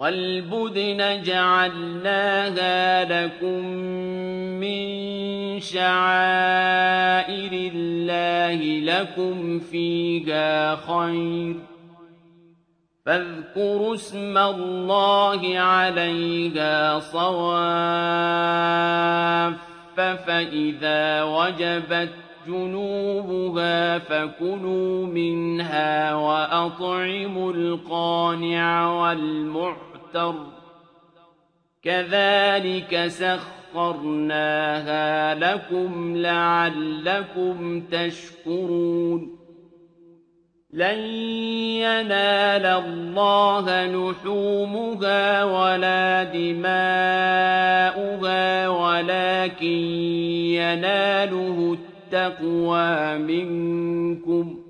والبدن جعلناها لكم من شعائر الله لكم فيها خير. فاذكروا اسم الله عليها صواف فإذا وجبت جنوبها فكلوا منها وأطعموا القانع والمعتر مفتر كذلك سخرناها لكم لعلكم تشكرون لن ينال الله لحومها ولا دماؤها ولكن يناله التقوى منكم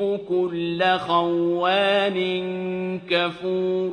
يحب كل خوان كفور